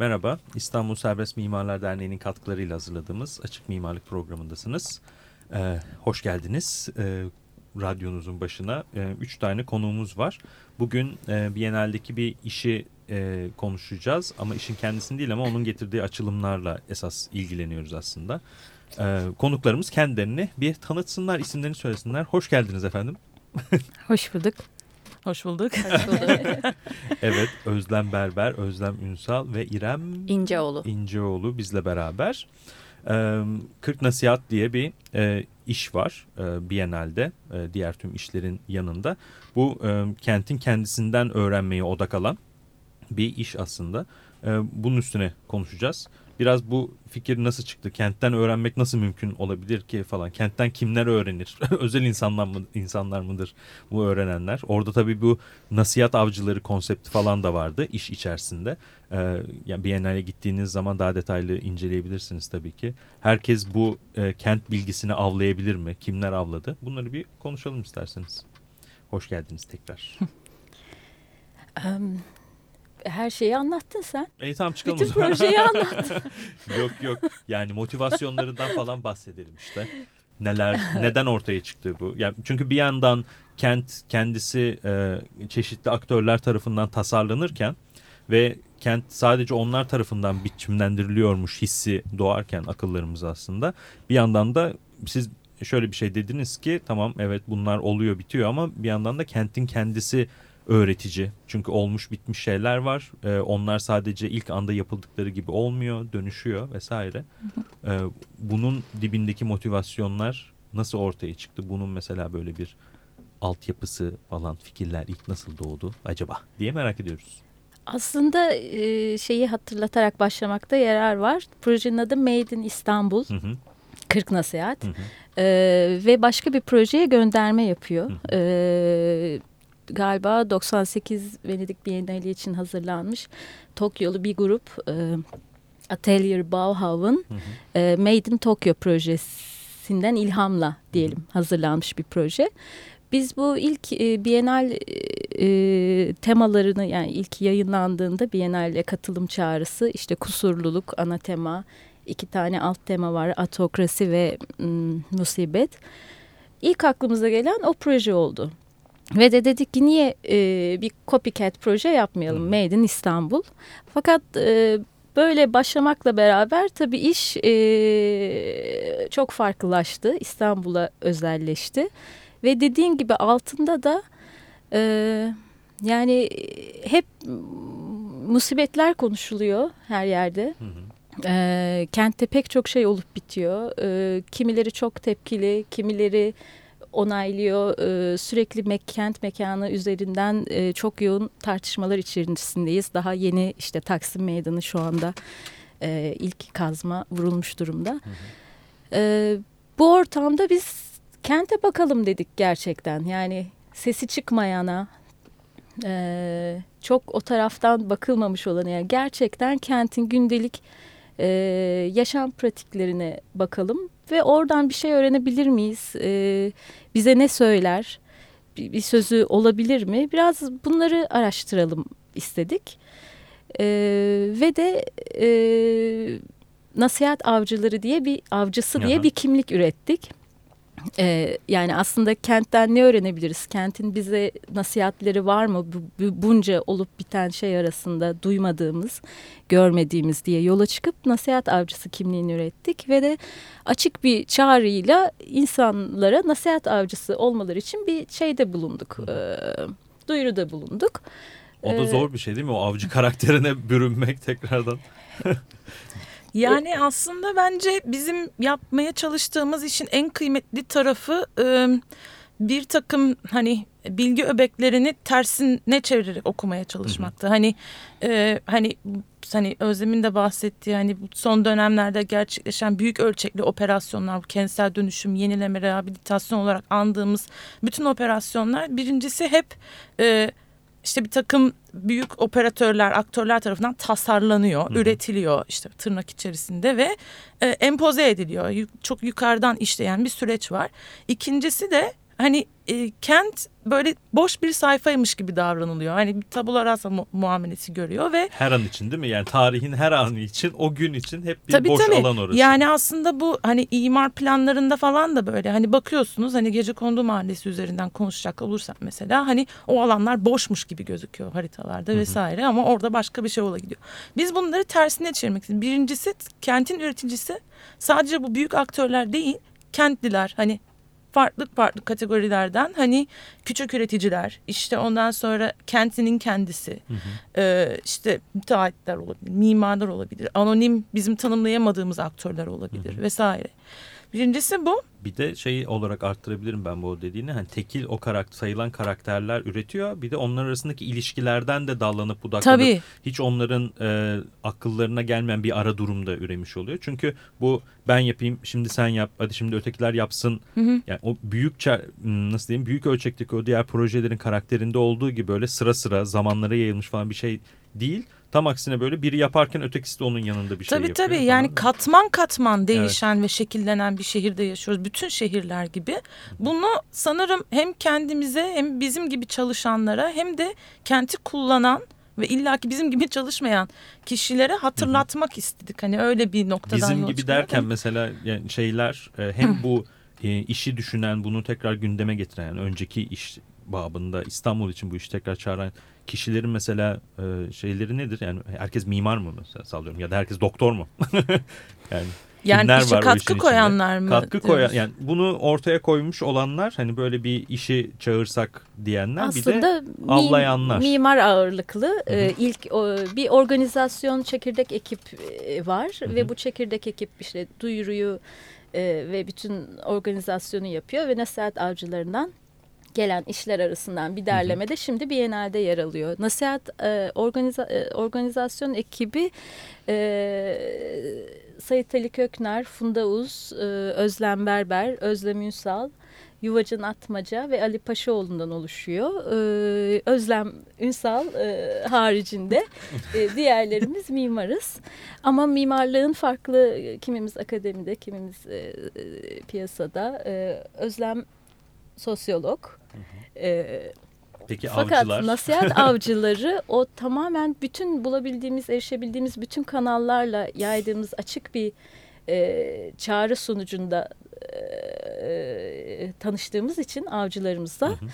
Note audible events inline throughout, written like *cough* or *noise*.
Merhaba, İstanbul Serbest Mimarlar Derneği'nin katkılarıyla hazırladığımız Açık Mimarlık programındasınız. Ee, hoş geldiniz ee, radyonuzun başına. Ee, üç tane konuğumuz var. Bugün e, Biennale'deki bir işi e, konuşacağız ama işin kendisini değil ama onun getirdiği açılımlarla esas ilgileniyoruz aslında. Ee, konuklarımız kendilerini bir tanıtsınlar, isimlerini söylesinler. Hoş geldiniz efendim. Hoş bulduk. Hoş bulduk. Hoş bulduk. *laughs* evet, Özlem Berber, Özlem Ünsal ve İrem İnceoğlu. İnceoğlu bizle beraber. Ee, 40 Nasihat diye bir e, iş var e, Biennale'de e, diğer tüm işlerin yanında. Bu e, kentin kendisinden öğrenmeye odak alan bir iş aslında. E, bunun üstüne konuşacağız. Biraz bu fikir nasıl çıktı? Kentten öğrenmek nasıl mümkün olabilir ki falan? Kentten kimler öğrenir? *laughs* Özel insanlar, mı, insanlar mıdır bu öğrenenler? Orada tabii bu nasihat avcıları konsepti falan da vardı iş içerisinde. Ee, yani Biennale gittiğiniz zaman daha detaylı inceleyebilirsiniz tabii ki. Herkes bu e, kent bilgisini avlayabilir mi? Kimler avladı? Bunları bir konuşalım isterseniz. Hoş geldiniz tekrar. *laughs* *laughs* um, her şeyi anlattın sen. İyi tamam çıkalım Bütün projeyi *laughs* anlat. yok yok yani motivasyonlarından falan bahsedelim işte. Neler *laughs* neden ortaya çıktı bu? Yani çünkü bir yandan kent kendisi e, çeşitli aktörler tarafından tasarlanırken ve kent sadece onlar tarafından biçimlendiriliyormuş hissi doğarken akıllarımız aslında. Bir yandan da siz şöyle bir şey dediniz ki tamam evet bunlar oluyor bitiyor ama bir yandan da kentin kendisi öğretici. Çünkü olmuş bitmiş şeyler var. Ee, onlar sadece ilk anda yapıldıkları gibi olmuyor, dönüşüyor vesaire. *laughs* Ee, bunun dibindeki motivasyonlar nasıl ortaya çıktı? Bunun mesela böyle bir altyapısı falan fikirler ilk nasıl doğdu acaba diye merak ediyoruz. Aslında e, şeyi hatırlatarak başlamakta yarar var. Projenin adı Made in İstanbul. Hı hı. 40 Nasihat. Hı hı. Ee, ve başka bir projeye gönderme yapıyor. Hı hı. Ee, galiba 98 Venedik Bienali için hazırlanmış Tokyolu bir grup e, Atelier Bauhaus'un e, Made in Tokyo projesinden ilhamla diyelim hazırlanmış bir proje. Biz bu ilk e, Bienal e, temalarını yani ilk yayınlandığında Bienal'e katılım çağrısı işte kusurluluk ana tema, iki tane alt tema var atokrasi ve m, musibet. İlk aklımıza gelen o proje oldu. Ve de dedik ki niye e, bir copycat proje yapmayalım. Made in İstanbul. Fakat e, böyle başlamakla beraber tabii iş e, çok farklılaştı. İstanbul'a özelleşti. Ve dediğin gibi altında da e, yani hep musibetler konuşuluyor her yerde. Hı E, kentte pek çok şey olup bitiyor. E, kimileri çok tepkili, kimileri onaylıyor. E, sürekli mek kent mekanı üzerinden e, çok yoğun tartışmalar içerisindeyiz. Daha yeni işte Taksim Meydanı şu anda e, ilk kazma vurulmuş durumda. Hı hı. E, bu ortamda biz kente bakalım dedik gerçekten. Yani sesi çıkmayana, e, çok o taraftan bakılmamış olan yani gerçekten kentin gündelik e, yaşam pratiklerine bakalım ve oradan bir şey öğrenebilir miyiz? E, bize ne söyler? Bir, bir sözü olabilir mi? Biraz bunları araştıralım istedik. E, ve de e, nasihat avcıları diye bir avcısı Aha. diye bir kimlik ürettik. Ee, yani aslında kentten ne öğrenebiliriz? Kentin bize nasihatleri var mı? Bu, bu, bunca olup biten şey arasında duymadığımız, görmediğimiz diye yola çıkıp nasihat avcısı kimliğini ürettik ve de açık bir çağrıyla insanlara nasihat avcısı olmaları için bir şeyde bulunduk. E, duyuruda bulunduk. O da zor bir şey değil mi? O avcı *laughs* karakterine bürünmek tekrardan. *laughs* Yani aslında bence bizim yapmaya çalıştığımız işin en kıymetli tarafı bir takım hani bilgi öbeklerini tersine çevirerek okumaya çalışmaktı. Hani hani hani Özlem'in de bahsettiği hani son dönemlerde gerçekleşen büyük ölçekli operasyonlar, kentsel dönüşüm, yenileme, rehabilitasyon olarak andığımız bütün operasyonlar birincisi hep e, işte bir takım büyük operatörler, aktörler tarafından tasarlanıyor, Hı -hı. üretiliyor işte tırnak içerisinde ve e, empoze ediliyor. Çok yukarıdan işleyen bir süreç var. İkincisi de hani e, kent böyle boş bir sayfaymış gibi davranılıyor. Hani bir tabula rasa mu muamelesi görüyor ve her an için değil mi? Yani tarihin her anı için, o gün için hep bir tabii, boş tabii. alan orası. Yani aslında bu hani imar planlarında falan da böyle hani bakıyorsunuz hani gece kondu mahallesi üzerinden konuşacak olursak mesela hani o alanlar boşmuş gibi gözüküyor haritalarda vesaire ama orada başka bir şey ola gidiyor. Biz bunları tersine çevirmek istiyoruz. Birincisi kentin üreticisi sadece bu büyük aktörler değil kentliler hani farklı farklı kategorilerden hani küçük üreticiler işte ondan sonra kentinin kendisi Hı hı. e, işte müteahhitler olabilir mimarlar olabilir anonim bizim tanımlayamadığımız aktörler olabilir Hı hı. vesaire. Birincisi bu. Bir de şey olarak arttırabilirim ben bu dediğini. Hani tekil o karakter sayılan karakterler üretiyor. Bir de onlar arasındaki ilişkilerden de dallanıp budaklanıp Tabii. hiç onların e, akıllarına gelmeyen bir ara durumda üremiş oluyor. Çünkü bu ben yapayım şimdi sen yap hadi şimdi ötekiler yapsın. Hı hı. Yani o büyük nasıl diyeyim büyük ölçekteki o diğer projelerin karakterinde olduğu gibi böyle sıra sıra zamanlara yayılmış falan bir şey değil. Tam aksine böyle biri yaparken ötekisi de onun yanında bir şey Tabii yapıyor. tabii falan. yani katman katman değişen ve şekillenen bir şehirde yaşıyoruz. Bütün şehirler gibi. Bunu sanırım hem kendimize hem bizim gibi çalışanlara hem de kenti kullanan ve illaki bizim gibi çalışmayan kişilere hatırlatmak istedik. Hani öyle bir noktadan Bizim gibi derken mesela yani şeyler e, hem bu e, işi düşünen bunu tekrar gündeme getiren önceki iş babında İstanbul için bu işi tekrar çağıran kişilerin mesela e, şeyleri nedir? Yani herkes mimar mı mesela sallıyorum ya da herkes doktor mu? *laughs* yani yani kimler işe var katkı işin içinde? koyanlar mı? katkı koyan yani bunu ortaya koymuş olanlar hani böyle bir işi çağırsak diyenler bir de Aslında avlayanlar. mimar ağırlıklı Hı hı. e, ilk o, bir organizasyon çekirdek ekip e, var Hı hı. ve bu çekirdek ekip işte duyuruyu e, ve bütün organizasyonu yapıyor ve nasihat avcılarından gelen işler arasından bir derlemede şimdi Biennale'de yer alıyor. Nasihat e, organiza, e, organizasyon ekibi e, Sayit Ali Kökner, Funda Uz, e, Özlem Berber, Özlem Ünsal, Yuvacın Atmaca ve Ali Paşaoğlu'ndan oluşuyor. Ee, Özlem Ünsal e, haricinde e, diğerlerimiz *laughs* mimarız. Ama mimarlığın farklı kimimiz akademide, kimimiz e, e, piyasada. E, Özlem sosyolog. E, Peki fakat avcılar nasihat *laughs* avcıları o tamamen bütün bulabildiğimiz, erişebildiğimiz bütün kanallarla yaydığımız açık bir e, çağrı sonucunda e, tanıştığımız için avcılarımızla. Hı hı.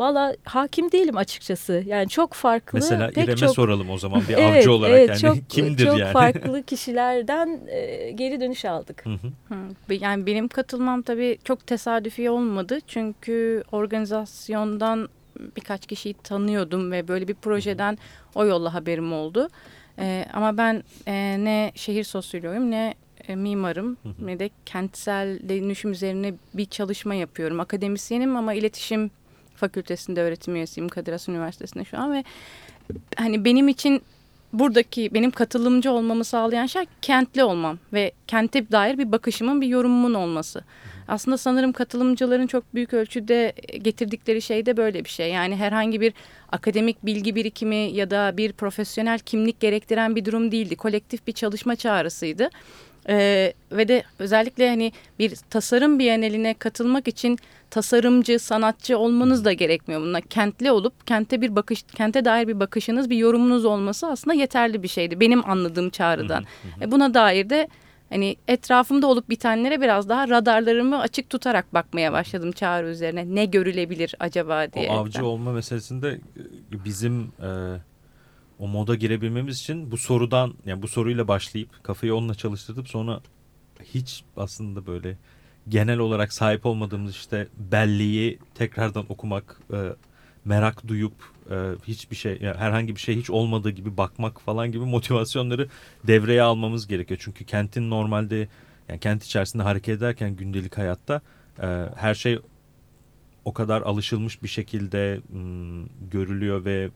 Valla hakim değilim açıkçası. Yani çok farklı. mesela pek İrem'e çok, soralım o zaman bir *laughs* Evet, avcı olarak evet, yani çok, *laughs* kimdir çok yani? farklı kişilerden e, geri dönüş aldık. Hı hı. Hı, Yani benim katılmam tabii çok tesadüfi olmadı. Çünkü organizasyondan birkaç kişiyi tanıyordum ve böyle bir projeden o yolla haberim oldu. Ee, ama ben e, ne şehir sosyoloğuyum ne e, mimarım Hı hı. ne de kentsel dönüşüm üzerine bir çalışma yapıyorum. Akademisyenim ama iletişim fakültesinde öğretim üyesiyim Kadir Has Üniversitesi'nde şu an ve hani benim için buradaki benim katılımcı olmamı sağlayan şey kentli olmam ve kente dair bir bakışımın bir yorumumun olması. Aslında sanırım katılımcıların çok büyük ölçüde getirdikleri şey de böyle bir şey. Yani herhangi bir akademik bilgi birikimi ya da bir profesyonel kimlik gerektiren bir durum değildi. Kolektif bir çalışma çağrısıydı. Ee, ve de özellikle hani bir tasarım biyeneline katılmak için tasarımcı, sanatçı olmanız da gerekmiyor. Bunlar kentli olup kente bir bakış, kente dair bir bakışınız, bir yorumunuz olması aslında yeterli bir şeydi. Benim anladığım çağrıdan. E, buna dair de hani etrafımda olup bitenlere biraz daha radarlarımı açık tutarak bakmaya başladım çağrı üzerine. Ne görülebilir acaba diye. O avcı olma meselesinde e, bizim e, o moda girebilmemiz için bu sorudan yani bu soruyla başlayıp kafayı onunla çalıştırıp sonra hiç aslında böyle genel olarak sahip olmadığımız işte belleği tekrardan okumak, e, merak duyup e, hiçbir şey yani herhangi bir şey hiç olmadığı gibi bakmak falan gibi motivasyonları devreye almamız gerekiyor. Çünkü kentin normalde yani kent içerisinde hareket ederken gündelik hayatta e, her şey o kadar alışılmış bir şekilde m, görülüyor ve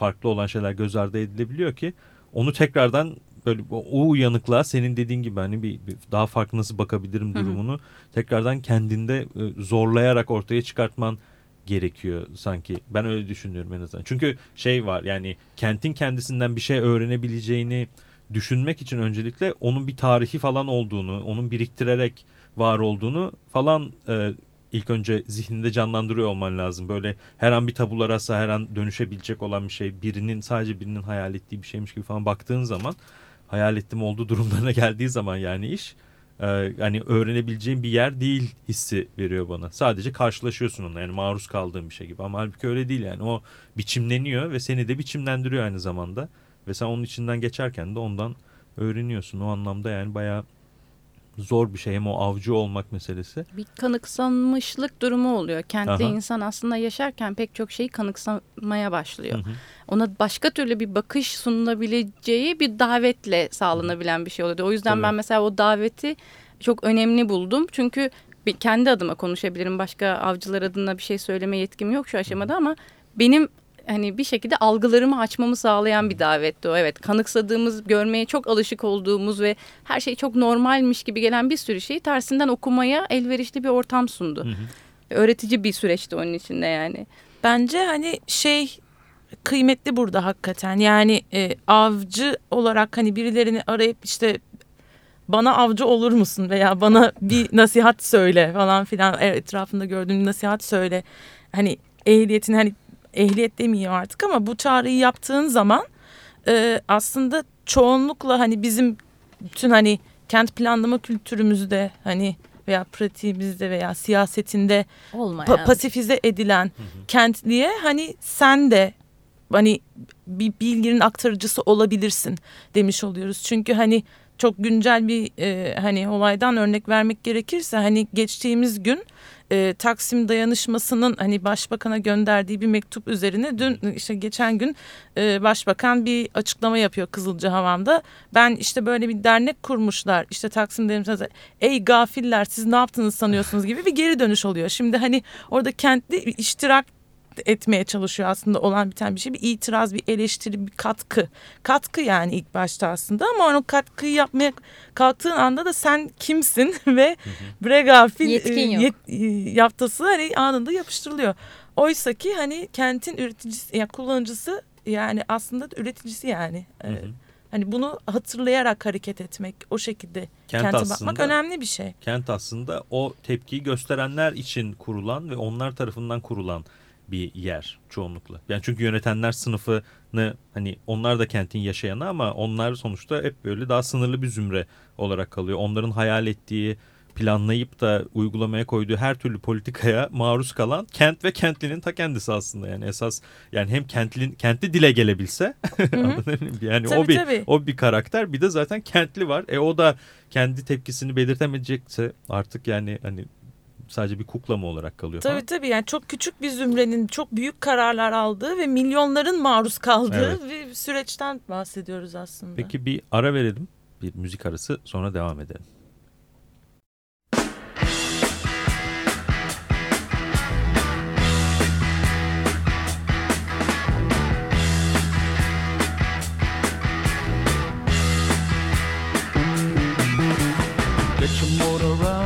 farklı olan şeyler göz ardı edilebiliyor ki onu tekrardan böyle o uyanıklığa senin dediğin gibi hani bir, bir daha farklı nasıl bakabilirim Hı hı. durumunu tekrardan kendinde e, zorlayarak ortaya çıkartman gerekiyor sanki. Ben öyle düşünüyorum en azından. Çünkü şey var yani kentin kendisinden bir şey öğrenebileceğini düşünmek için öncelikle onun bir tarihi falan olduğunu, onun biriktirerek var olduğunu falan e, ilk önce zihninde canlandırıyor olman lazım. Böyle her an bir tabula rasa her an dönüşebilecek olan bir şey birinin sadece birinin hayal ettiği bir şeymiş gibi falan baktığın zaman hayal ettim olduğu durumlarına *laughs* geldiği zaman yani iş e, hani öğrenebileceğin bir yer değil hissi veriyor bana. Sadece karşılaşıyorsun onunla yani maruz kaldığın bir şey gibi ama halbuki öyle değil yani o biçimleniyor ve seni de biçimlendiriyor aynı zamanda ve sen onun içinden geçerken de ondan öğreniyorsun o anlamda yani bayağı zor bir şey hem o avcı olmak meselesi. Bir kanıksanmışlık durumu oluyor. Kentte Aha. insan aslında yaşarken pek çok şeyi kanıksamaya başlıyor. Hı hı. Ona başka türlü bir bakış sunulabileceği bir davetle sağlanabilen bir şey oluyor. O yüzden Tabii. ben mesela o daveti çok önemli buldum. Çünkü kendi adıma konuşabilirim. Başka avcılar adına bir şey söyleme yetkim yok şu aşamada ama benim hani bir şekilde algılarımı açmamı sağlayan bir davetti o. Evet kanıksadığımız, görmeye çok alışık olduğumuz ve her şey çok normalmiş gibi gelen bir sürü şeyi tersinden okumaya elverişli bir ortam sundu. Hı hı. Öğretici bir süreçti onun içinde yani. Bence hani şey kıymetli burada hakikaten. Yani e, avcı olarak hani birilerini arayıp işte bana avcı olur musun veya bana bir nasihat söyle falan filan etrafında gördüğüm bir nasihat söyle. Hani ehliyetin hani ehliyet demeyeyim artık ama bu çağrıyı yaptığın zaman e, aslında çoğunlukla hani bizim bütün hani kent planlama kültürümüzde hani veya pratiğimizde veya siyasetinde Olmayan. pa- pasifize edilen kentliye hani sen de hani bir bilginin aktarıcısı olabilirsin demiş oluyoruz. Çünkü hani çok güncel bir e, hani olaydan örnek vermek gerekirse hani geçtiğimiz gün e, Taksim dayanışmasının hani başbakana gönderdiği bir mektup üzerine dün işte geçen gün e, başbakan bir açıklama yapıyor Kızılcahamam'da. Ben işte böyle bir dernek kurmuşlar işte Taksim dayanışması ey gafiller siz ne yaptınız sanıyorsunuz gibi bir geri dönüş oluyor. Şimdi hani orada kentli iştirak etmeye çalışıyor aslında olan biten bir şey. Bir itiraz, bir eleştiri, bir katkı. Katkı yani ilk başta aslında ama o katkıyı yapmaya kalktığın anda da sen kimsin *laughs* ve bre gafil Yetkin e, yet- e, yaftası hani anında yapıştırılıyor. Oysa ki hani kentin üreticisi, yani kullanıcısı yani aslında üreticisi yani. Hı E, hı. Hani bunu hatırlayarak hareket etmek, o şekilde Kent kente aslında- bakmak önemli bir şey. Kent aslında o tepkiyi gösterenler için kurulan ve onlar tarafından kurulan bir yer çoğunlukla. Yani çünkü yönetenler sınıfını hani onlar da kentin yaşayanı ama onlar sonuçta hep böyle daha sınırlı bir zümre olarak kalıyor. Onların hayal ettiği planlayıp da uygulamaya koyduğu her türlü politikaya maruz kalan kent ve kentlinin ta kendisi aslında yani esas yani hem kentlin kentli dile gelebilse *laughs* yani o Tabii, bir tabii. o bir karakter bir de zaten kentli var. E o da kendi tepkisini belirtemeyecekse artık yani hani sadece bir kukla mı olarak kalıyor falan. Tabii tabii yani çok küçük bir zümrenin çok büyük kararlar aldığı ve milyonların maruz kaldığı bir süreçten bahsediyoruz aslında. Peki bir ara verelim. Bir müzik arası sonra devam edelim. Get your motor running.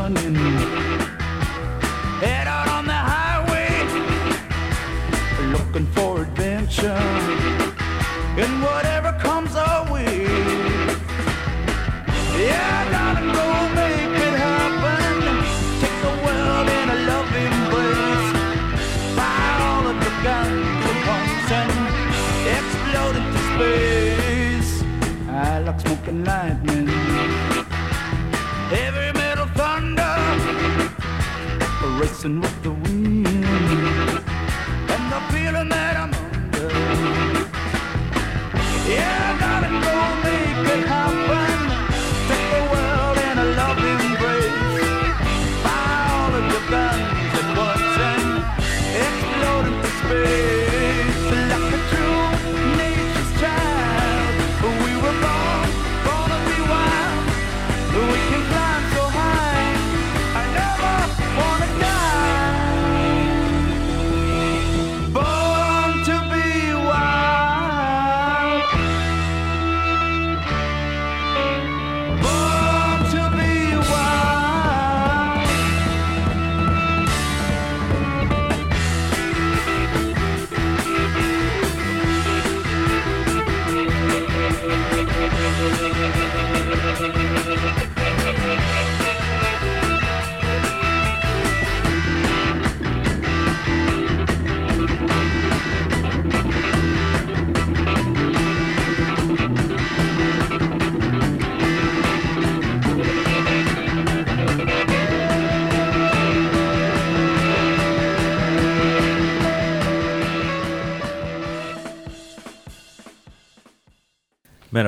Racing with the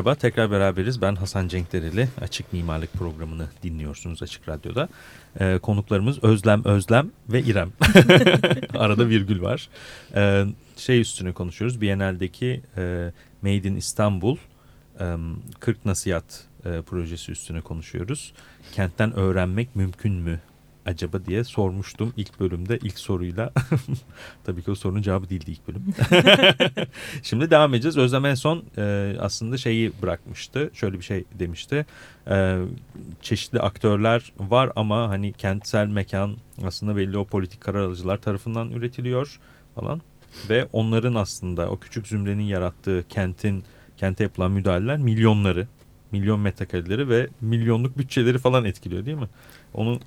Merhaba, tekrar beraberiz. Ben Hasan Cenkdereli. Açık Mimarlık programını dinliyorsunuz Açık Radyo'da. Ee, konuklarımız Özlem, Özlem ve İrem. *laughs* Arada virgül var. Ee, şey üstüne konuşuyoruz. Biennale'deki e, Made in İstanbul e, 40 Nasihat e, projesi üstüne konuşuyoruz. Kentten öğrenmek mümkün mü acaba diye sormuştum ilk bölümde ilk soruyla. *laughs* Tabii ki o sorunun cevabı değildi ilk bölüm. *laughs* Şimdi devam edeceğiz. Özlem en son e, aslında şeyi bırakmıştı. Şöyle bir şey demişti. E, çeşitli aktörler var ama hani kentsel mekan aslında belli o politik karar alıcılar tarafından üretiliyor falan. Ve onların aslında o küçük zümrenin yarattığı kentin kente yapılan müdahaleler milyonları, milyon metrekareleri ve milyonluk bütçeleri falan etkiliyor değil mi? Onu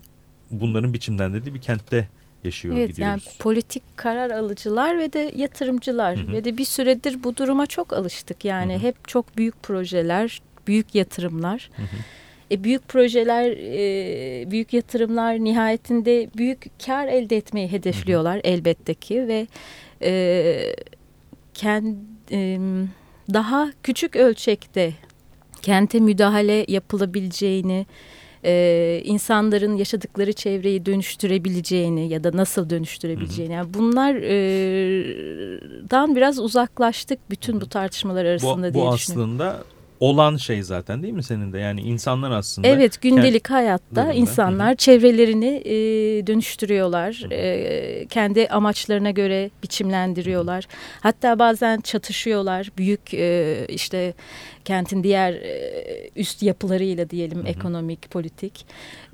bunların biçimlendirdiği bir kentte yaşıyor evet, gidiyoruz. Yani politik karar alıcılar ve de yatırımcılar Hı hı. ve de bir süredir bu duruma çok alıştık. Yani Hı hı. hep çok büyük projeler, büyük yatırımlar. Hı hı. E, büyük projeler, e, büyük yatırımlar nihayetinde büyük kar elde etmeyi hedefliyorlar elbette ki ve e, kend, e, daha küçük ölçekte kente müdahale yapılabileceğini, e, insanların yaşadıkları çevreyi dönüştürebileceğini ya da nasıl dönüştürebileceğini. Yani bunlardan biraz uzaklaştık bütün bu tartışmalar arasında bu, diye bu düşünüyorum. aslında olan şey zaten değil mi senin de? Yani insanlar aslında Evet gündelik hayatta durumda. insanlar çevrelerini e, dönüştürüyorlar. E, kendi amaçlarına göre biçimlendiriyorlar. Hatta bazen çatışıyorlar. Büyük e, işte kentin diğer e, üst yapılarıyla diyelim ekonomik, politik.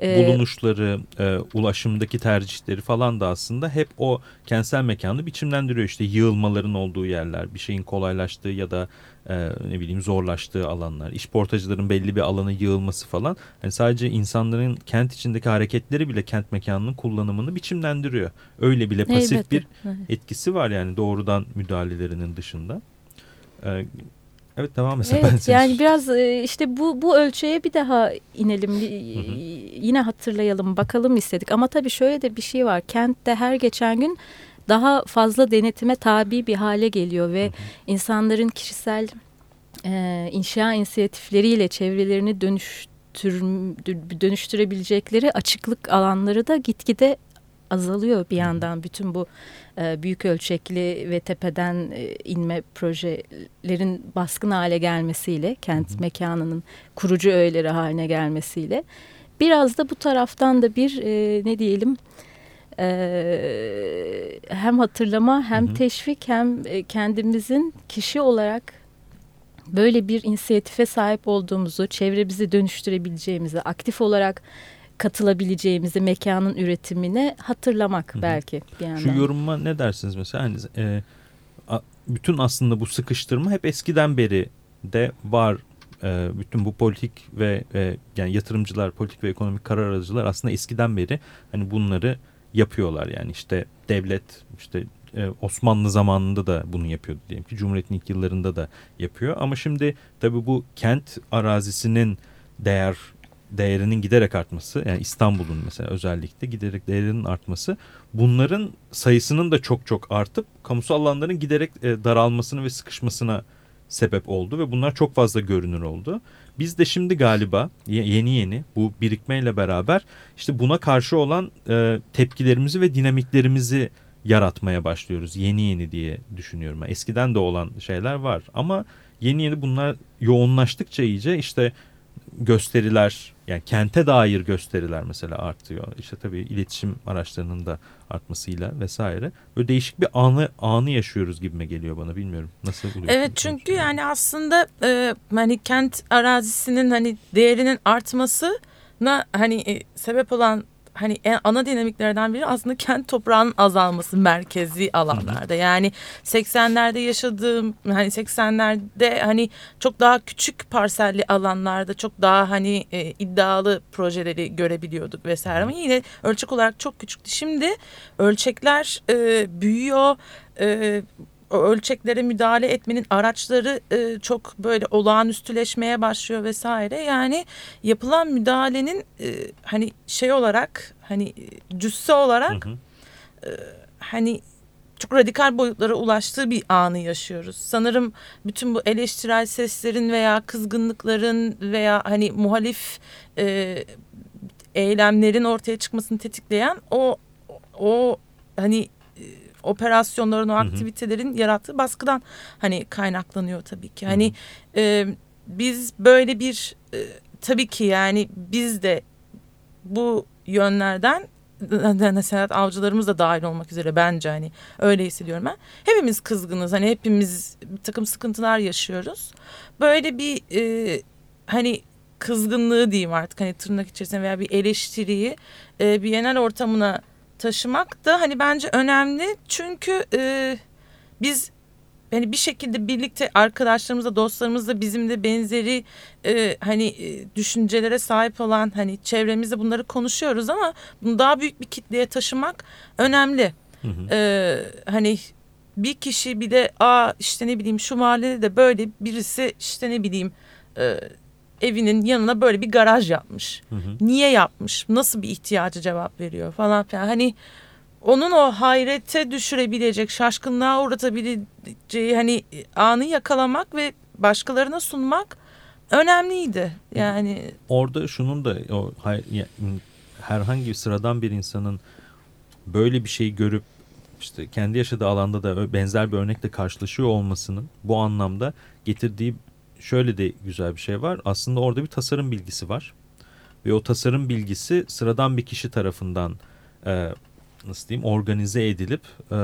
E, bulunuşları, e, ulaşımdaki tercihleri falan da aslında hep o kentsel mekanı biçimlendiriyor. İşte yığılmaların olduğu yerler, bir şeyin kolaylaştığı ya da e, ne bileyim zorlaştığı alanlar, işportacıların belli bir alana yığılması falan. Hani sadece insanların kent içindeki hareketleri bile kent mekanının kullanımını biçimlendiriyor. Öyle bile pasif elbette. bir etkisi var yani doğrudan müdahalelerinin dışında. E, evet devam et. Ben Evet seni- yani biraz e, işte bu bu ölçüye bir daha inelim bir- yine hatırlayalım bakalım istedik ama tabii şöyle de bir şey var kentte her geçen gün daha fazla denetime tabi bir hale geliyor ve insanların kişisel e, inşa inisiyatifleriyle çevrelerini dönüştür, dönüştürebilecekleri açıklık alanları da gitgide azalıyor bir yandan. Bütün bu e, büyük ölçekli ve tepeden e, inme projelerin baskın hale gelmesiyle kent mekanının kurucu öğeleri haline gelmesiyle biraz da bu taraftan da bir e, ne diyelim e, hem hatırlama hem Hı hı. teşvik hem e, kendimizin kişi olarak böyle bir inisiyatife sahip olduğumuzu, çevremizi dönüştürebileceğimizi, aktif olarak katılabileceğimizi mekanın üretimine hatırlamak belki bir yandan. Şu yorumuma ne dersiniz mesela? Hani, e, bütün aslında bu sıkıştırma hep eskiden beri de var. E, bütün bu politik ve e, yani yatırımcılar, politik ve ekonomik karar alıcılar aslında eskiden beri hani bunları yapıyorlar. Yani işte devlet işte e, Osmanlı zamanında da bunu yapıyordu diyelim ki Cumhuriyet'in ilk yıllarında da yapıyor. Ama şimdi tabii bu kent arazisinin değer değerinin giderek artması yani İstanbul'un mesela özellikle giderek değerinin artması bunların sayısının da çok çok artıp kamusal alanların giderek e, daralmasını ve sıkışmasına sebep oldu ve bunlar çok fazla görünür oldu. Biz de şimdi galiba ye- yeni yeni bu birikmeyle beraber işte buna karşı olan e, tepkilerimizi ve dinamiklerimizi yaratmaya başlıyoruz yeni yeni diye düşünüyorum. Eskiden de olan şeyler var ama yeni yeni bunlar yoğunlaştıkça iyice işte gösteriler yani kente dair gösteriler mesela artıyor. İşte tabii iletişim araçlarının da artmasıyla vesaire. Böyle değişik bir anı anı yaşıyoruz gibime geliyor bana bilmiyorum. Nasıl buluyorsunuz? Evet çünkü yani aslında e, hani kent arazisinin hani değerinin artmasına hani e, sebep olan hani en ana dinamiklerden biri aslında *laughs* kent toprağının azalması merkezi alanlarda. Yani 80'lerde yaşadığım hani 80'lerde hani çok daha küçük parselli alanlarda çok daha hani e, iddialı projeleri görebiliyorduk vesaire ama yine ölçek olarak çok küçüktü. Şimdi ölçekler e, büyüyor. E, ölçeklere müdahale etmenin araçları e, çok böyle olağanüstüleşmeye başlıyor vesaire. Yani yapılan müdahalenin e, hani şey olarak hani e, cüsse olarak Hı hı. hani çok radikal boyutlara ulaştığı bir anı yaşıyoruz. Sanırım bütün bu eleştirel seslerin veya kızgınlıkların veya hani muhalif e, eylemlerin ortaya çıkmasını tetikleyen o o hani e, operasyonların o hı. aktivitelerin yarattığı baskıdan hani kaynaklanıyor tabii ki. Hani e, biz böyle bir e, tabii ki yani biz de bu yönlerden nasihat avcılarımız da dahil olmak üzere bence hani öyle hissediyorum ben. Hepimiz kızgınız hani hepimiz bir takım sıkıntılar yaşıyoruz. Böyle bir e, hani kızgınlığı diyeyim artık hani tırnak içerisinde veya bir eleştiriyi e, bir genel ortamına taşımak da hani bence önemli. Çünkü e, biz hani bir şekilde birlikte arkadaşlarımızla, dostlarımızla bizim de benzeri e, hani e, düşüncelere sahip olan hani çevremizde bunları konuşuyoruz ama bunu daha büyük bir kitleye taşımak önemli. Hı hı. E, hani bir kişi bir de aa işte ne bileyim şu mahallede de böyle birisi işte ne bileyim e, evinin yanına böyle bir garaj yapmış. Hı hı. Niye yapmış? Nasıl bir ihtiyacı cevap veriyor falan filan. Hani onun o hayrete düşürebilecek, şaşkınlığa uğratabileceği hani anı yakalamak ve başkalarına sunmak önemliydi. Yani Orada şunun da o herhangi bir sıradan bir insanın böyle bir şeyi görüp işte kendi yaşadığı alanda da benzer bir örnekle karşılaşıyor olmasının bu anlamda getirdiği şöyle de güzel bir şey var. Aslında orada bir tasarım bilgisi var. Ve o tasarım bilgisi sıradan bir kişi tarafından e, nasıl diyeyim organize edilip e,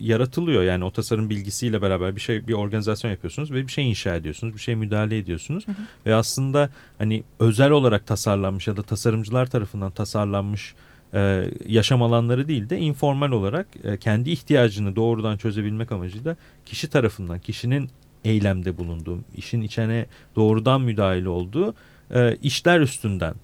yaratılıyor. Yani o tasarım bilgisiyle beraber bir şey bir organizasyon yapıyorsunuz ve bir şey inşa ediyorsunuz. Bir şey müdahale ediyorsunuz. Ve aslında hani özel olarak tasarlanmış ya da tasarımcılar tarafından tasarlanmış e, yaşam alanları değil de informal olarak e, kendi ihtiyacını doğrudan çözebilmek amacıyla kişi tarafından kişinin eylemde bulunduğu, işin içine doğrudan müdahale olduğu e, işler üstünden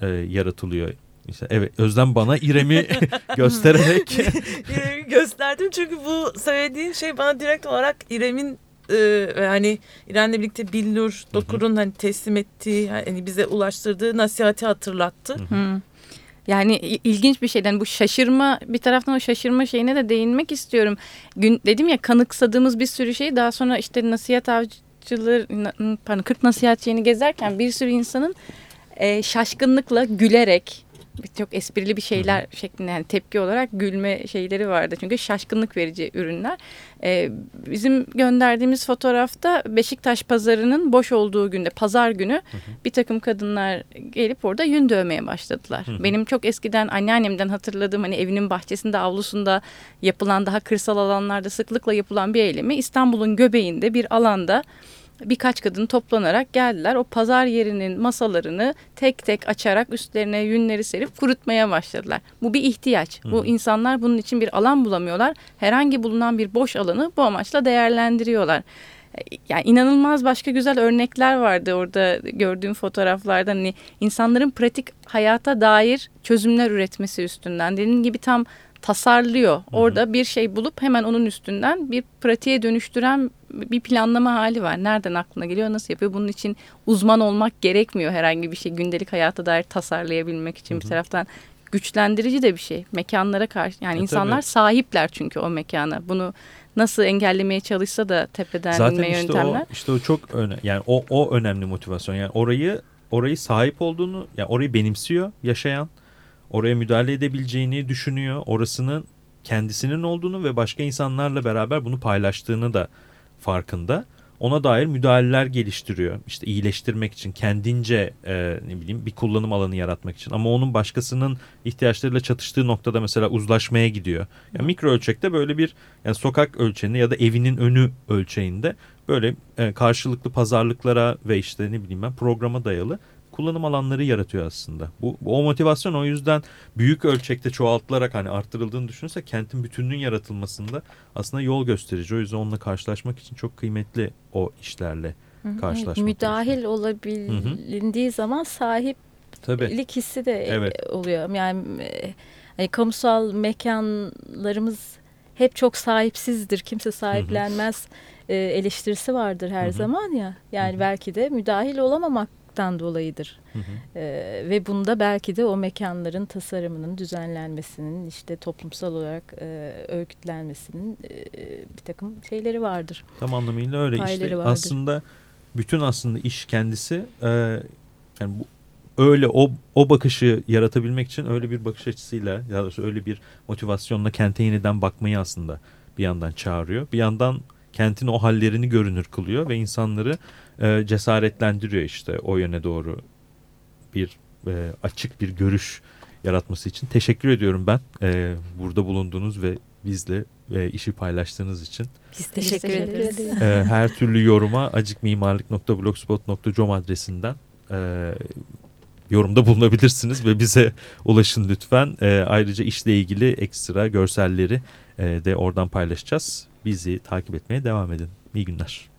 e, yaratılıyor. İşte evet Özlem bana İrem'i *laughs* göstererek *laughs* İrem'i gösterdim çünkü bu söylediğin şey bana direkt olarak İrem'in e, hani İrem'le birlikte Billur Dokur'un hani teslim ettiği hani bize ulaştırdığı nasihati hatırlattı. Hı. Yani ilginç bir şeyden bu şaşırma bir taraftan o şaşırma şeyine de değinmek istiyorum. Gün dedim ya kanıksadığımız bir sürü şey daha sonra işte nasihat avcıları pardon 40 nasihatçıyını gezerken bir sürü insanın e, şaşkınlıkla gülerek çok esprili bir şeyler şeklinde yani tepki olarak gülme şeyleri vardı. Çünkü şaşkınlık verici ürünler. E, bizim gönderdiğimiz fotoğrafta Beşiktaş pazarının boş olduğu günde pazar günü bir takım kadınlar gelip orada yün dövmeye başladılar. Hı hı. Benim çok eskiden anneannemden hatırladığım hani evinin bahçesinde avlusunda yapılan daha kırsal alanlarda sıklıkla yapılan bir eylemi İstanbul'un göbeğinde bir alanda birkaç kadın toplanarak geldiler. O pazar yerinin masalarını tek tek açarak üstlerine yünleri serip kurutmaya başladılar. Bu bir ihtiyaç. Hı Bu insanlar bunun için bir alan bulamıyorlar. Herhangi bulunan bir boş alanı bu amaçla değerlendiriyorlar. Yani inanılmaz başka güzel örnekler vardı orada gördüğüm fotoğraflarda. Hani insanların pratik hayata dair çözümler üretmesi üstünden. Dediğim gibi tam tasarlıyor. Orada bir şey bulup hemen onun üstünden bir pratiğe dönüştüren bir planlama hali var. Nereden aklına geliyor, nasıl yapıyor? Bunun için uzman olmak gerekmiyor herhangi bir şey gündelik hayata dair tasarlayabilmek için bir taraftan güçlendirici de bir şey. Mekanlara karşı yani E, insanlar tabii. sahipler çünkü o mekana. Bunu nasıl engellemeye çalışsa da tepeden Zaten inme işte yöntemler. o işte o çok öne yani o o önemli motivasyon. Yani orayı orayı sahip olduğunu yani orayı benimsiyor yaşayan. Oraya müdahale edebileceğini düşünüyor. Orasının kendisinin olduğunu ve başka insanlarla beraber bunu paylaştığını da farkında. Ona dair müdahaleler geliştiriyor. İşte iyileştirmek için kendince e, ne bileyim bir kullanım alanı yaratmak için. Ama onun başkasının ihtiyaçlarıyla çatıştığı noktada mesela uzlaşmaya gidiyor. Yani mikro ölçekte böyle bir yani sokak ölçeğinde ya da evinin önü ölçeğinde böyle e, karşılıklı pazarlıklara ve işte ne bileyim ben programa dayalı kullanım alanları yaratıyor aslında. Bu, bu o motivasyon o yüzden büyük ölçekte çoğaltılarak hani arttırıldığını düşünürse kentin bütünlüğün yaratılmasında aslında yol gösterici. O yüzden onunla karşılaşmak için çok kıymetli o işlerle karşılaşmak. Müdahil olabildiği zaman sahiplik Tabii. hissi de e, Evet. oluyor. Yani e, hani kamusal mekanlarımız hep çok sahipsizdir. Kimse sahiplenmez e, eleştirisi vardır her Hı hı. zaman ya. Yani Hı hı. belki de müdahil olamamak olmaktan dolayıdır. Hı hı. E, ve bunda belki de o mekanların tasarımının düzenlenmesinin işte toplumsal olarak e, örgütlenmesinin e, bir takım şeyleri vardır. Tam anlamıyla öyle Payları işte vardır. aslında bütün aslında iş kendisi e, yani bu öyle o o bakışı yaratabilmek için öyle bir bakış açısıyla ya da öyle bir motivasyonla kente yeniden bakmayı aslında bir yandan çağırıyor. Bir yandan kentin o hallerini görünür kılıyor ve insanları e, cesaretlendiriyor işte o yöne doğru bir e, açık bir görüş yaratması için. Teşekkür ediyorum ben e, burada bulunduğunuz ve bizle e, işi paylaştığınız için. Biz teşekkür ederiz. E, her türlü yoruma acikmimarlık.blogspot.com adresinden e, yorumda bulunabilirsiniz ve bize ulaşın lütfen. E, ayrıca işle ilgili ekstra görselleri e, de oradan paylaşacağız. Bizi takip etmeye devam edin. İyi günler.